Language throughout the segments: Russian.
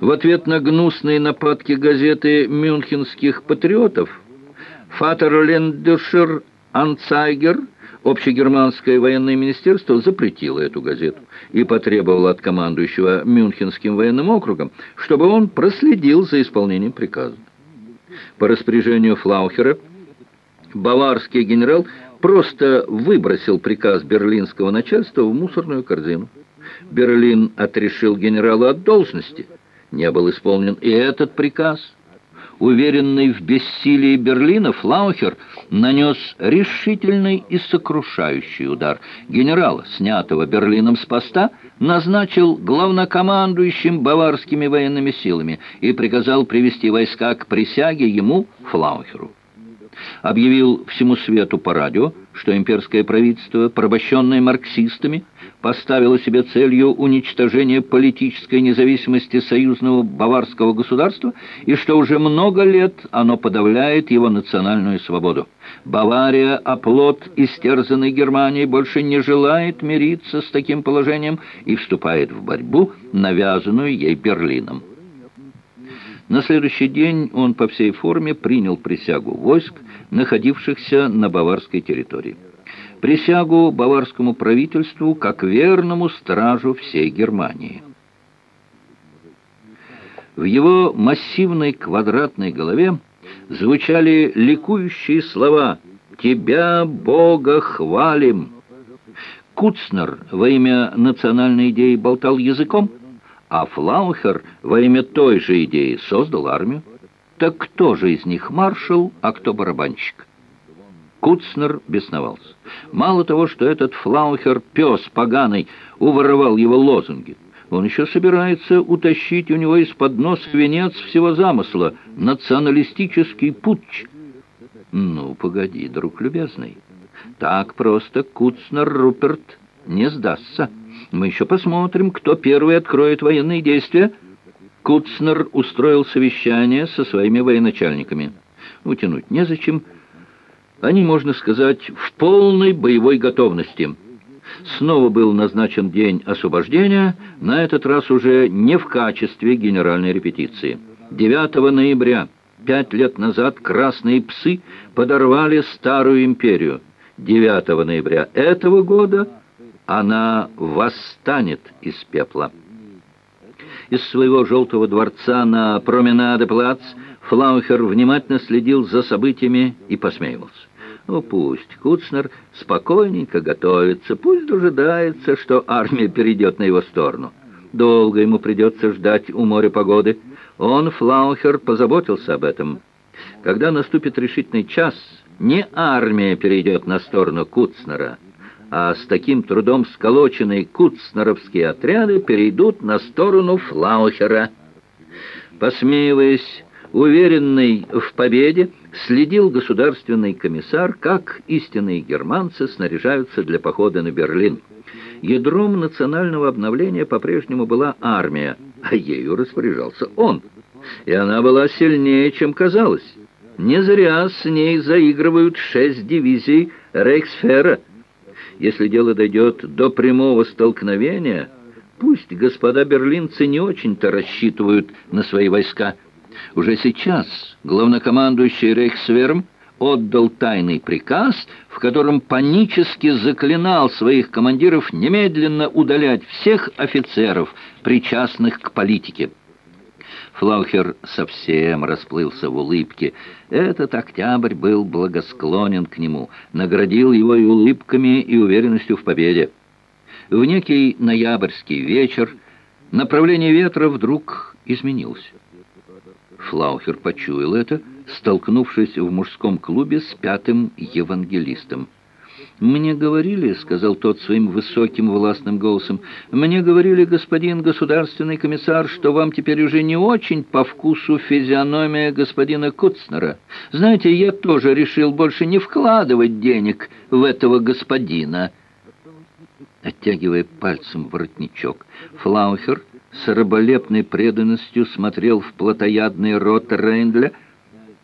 В ответ на гнусные нападки газеты мюнхенских патриотов «Фатерлендешер Анцайгер» Общегерманское военное министерство запретило эту газету и потребовало от командующего Мюнхенским военным округом, чтобы он проследил за исполнением приказа. По распоряжению Флаухера баварский генерал просто выбросил приказ берлинского начальства в мусорную корзину. Берлин отрешил генерала от должности. Не был исполнен и этот приказ. Уверенный в бессилии Берлина, Флаухер нанес решительный и сокрушающий удар. Генерала, снятого Берлином с поста, назначил главнокомандующим баварскими военными силами и приказал привести войска к присяге ему, Флаухеру объявил всему свету по радио, что имперское правительство, порабощенное марксистами, поставило себе целью уничтожение политической независимости союзного баварского государства и что уже много лет оно подавляет его национальную свободу. Бавария, оплот истерзанной Германии, больше не желает мириться с таким положением и вступает в борьбу, навязанную ей Берлином. На следующий день он по всей форме принял присягу войск, находившихся на баварской территории. Присягу баварскому правительству как верному стражу всей Германии. В его массивной квадратной голове звучали ликующие слова «Тебя, Бога, хвалим!». Куцнер во имя национальной идеи болтал языком, а Флаухер во имя той же идеи создал армию. Так кто же из них маршал, а кто барабанщик? Куцнер бесновался. Мало того, что этот Флаухер, пес поганый, уворовал его лозунги, он еще собирается утащить у него из-под носа венец всего замысла — националистический путч. Ну, погоди, друг любезный, так просто Куцнер Руперт не сдастся. Мы еще посмотрим, кто первый откроет военные действия. Куцнер устроил совещание со своими военачальниками. Утянуть незачем. Они, можно сказать, в полной боевой готовности. Снова был назначен день освобождения, на этот раз уже не в качестве генеральной репетиции. 9 ноября, пять лет назад, красные псы подорвали старую империю. 9 ноября этого года она восстанет из пепла. Из своего желтого дворца на променаде-плац Флаухер внимательно следил за событиями и посмеивался. Ну, пусть Куцнер спокойненько готовится, пусть дожидается, что армия перейдет на его сторону. Долго ему придется ждать у моря погоды. Он, Флаухер, позаботился об этом. Когда наступит решительный час, не армия перейдет на сторону Куцнера, а с таким трудом сколоченные куцнеровские отряды перейдут на сторону Флаухера. Посмеиваясь, уверенный в победе, следил государственный комиссар, как истинные германцы снаряжаются для похода на Берлин. Ядром национального обновления по-прежнему была армия, а ею распоряжался он. И она была сильнее, чем казалось. Не зря с ней заигрывают шесть дивизий Рейхсфера – если дело дойдет до прямого столкновения, пусть господа берлинцы не очень-то рассчитывают на свои войска. Уже сейчас главнокомандующий Рейхсверм отдал тайный приказ, в котором панически заклинал своих командиров немедленно удалять всех офицеров, причастных к политике. Флаухер совсем расплылся в улыбке. Этот октябрь был благосклонен к нему, наградил его и улыбками, и уверенностью в победе. В некий ноябрьский вечер направление ветра вдруг изменилось. Флаухер почуял это, столкнувшись в мужском клубе с пятым евангелистом. «Мне говорили, — сказал тот своим высоким властным голосом, — мне говорили, господин государственный комиссар, что вам теперь уже не очень по вкусу физиономия господина Куцнера. Знаете, я тоже решил больше не вкладывать денег в этого господина». Оттягивая пальцем воротничок, Флаухер с раболепной преданностью смотрел в плотоядный рот Рейндля,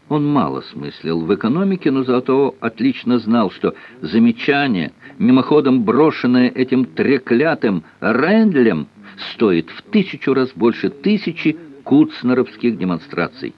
он мало смыслил в экономике, но зато отлично знал, что замечание, мимоходом брошенное этим треклятым Рэндлем, стоит в тысячу раз больше тысячи куцнеровских демонстраций.